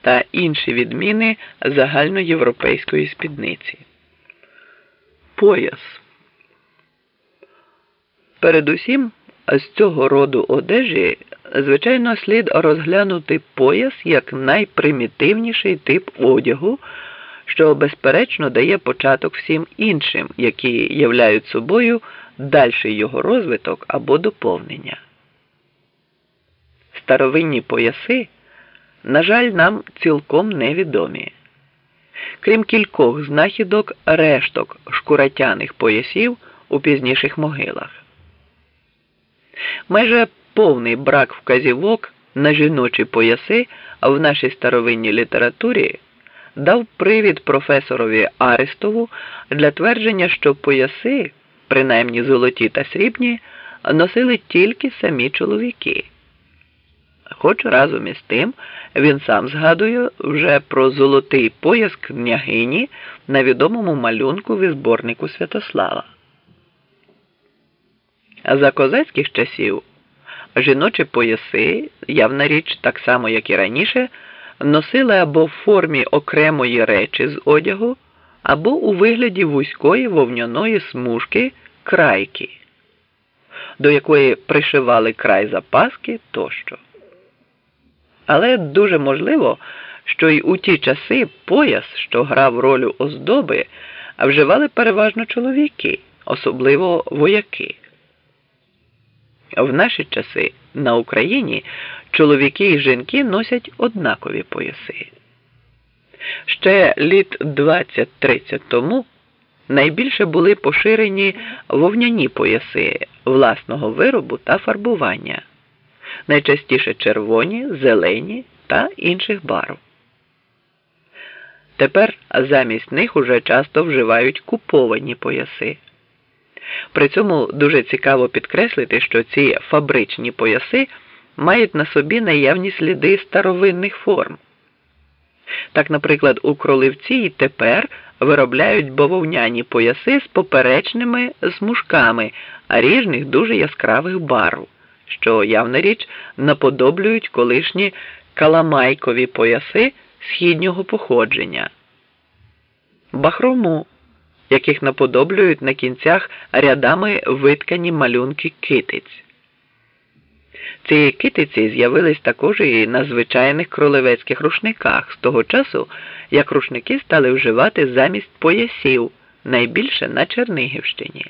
та інші відміни загальноєвропейської спідниці. Пояс. Передусім, з цього роду одежі, звичайно, слід розглянути пояс як найпримітивніший тип одягу, що безперечно дає початок всім іншим, які являють собою дальший його розвиток або доповнення. Старовинні пояси, на жаль, нам цілком невідомі. Крім кількох знахідок решток шкуратяних поясів у пізніших могилах. Майже повний брак вказівок на жіночі пояси в нашій старовинній літературі дав привід професорові Арестову для твердження, що пояси, принаймні золоті та срібні, носили тільки самі чоловіки. Хоч разом із тим він сам згадує вже про золотий пояс княгині на відомому малюнку в зборнику Святослава. За козацьких часів жіночі пояси, явна річ, так само як і раніше, носили або в формі окремої речі з одягу, або у вигляді вузької вовняної смужки крайки, до якої пришивали край запаски тощо. Але дуже можливо, що й у ті часи пояс, що грав роль оздоби, вживали переважно чоловіки, особливо вояки. В наші часи на Україні чоловіки і жінки носять однакові пояси. Ще літ 20-30 тому найбільше були поширені вовняні пояси власного виробу та фарбування, найчастіше червоні, зелені та інших барв. Тепер замість них уже часто вживають куповані пояси. При цьому дуже цікаво підкреслити, що ці фабричні пояси мають на собі наявні сліди старовинних форм. Так, наприклад, у кроливці і тепер виробляють бавовняні пояси з поперечними смужками, а ріжних дуже яскравих барв, що, явна річ, наподоблюють колишні каламайкові пояси східнього походження. Бахрому яких наподоблюють на кінцях рядами виткані малюнки китиць. Ці китиці з'явились також і на звичайних кролевецьких рушниках з того часу, як рушники стали вживати замість поясів найбільше на Чернигівщині.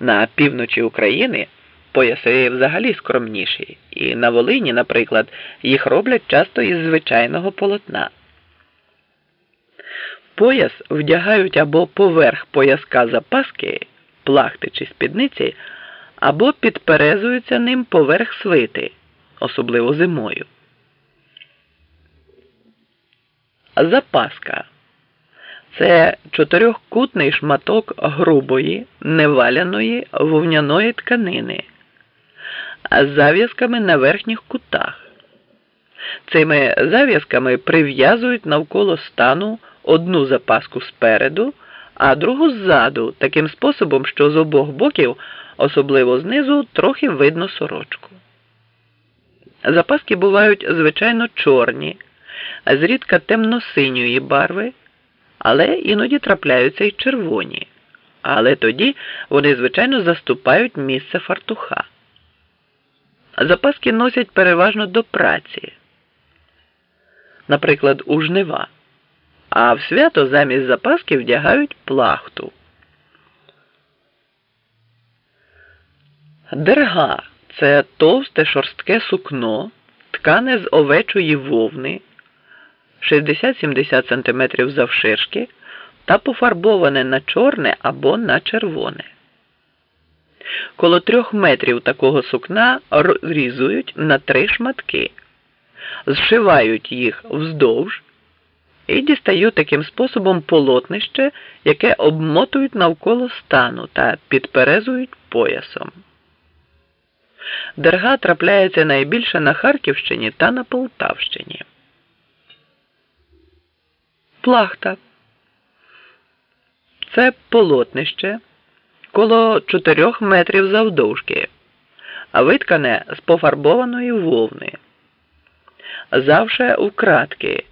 На півночі України пояси взагалі скромніші, і на Волині, наприклад, їх роблять часто із звичайного полотна. Пояс вдягають або поверх пояска запаски, плахти чи спідниці, або підперезуються ним поверх свити, особливо зимою. Запаска це чотирьохкутний шматок грубої, неваляної вовняної тканини, зав'язками на верхніх кутах. Цими зав'язками прив'язують навколо стану одну запаску спереду, а другу ззаду, таким способом, що з обох боків, особливо знизу, трохи видно сорочку. Запаски бувають звичайно чорні, зрідка темно-синьої барви, але іноді трапляються й червоні. Але тоді вони, звичайно, заступають місце фартуха. Запаски носять переважно до праці, наприклад, у жнива а в свято замість запаски вдягають плахту. Дерга це товсте шорстке сукно, ткане з овечої вовни 60-70 см завширшки та пофарбоване на чорне або на червоне. Коло трьох метрів такого сукна розрізують на три шматки, зшивають їх вздовж і дістають таким способом полотнище, яке обмотують навколо стану та підперезують поясом. Дерга трапляється найбільше на Харківщині та на Полтавщині. Плахта це полотнище коло 4 метрів завдовжки, виткане з пофарбованої вовни. завше вкратки,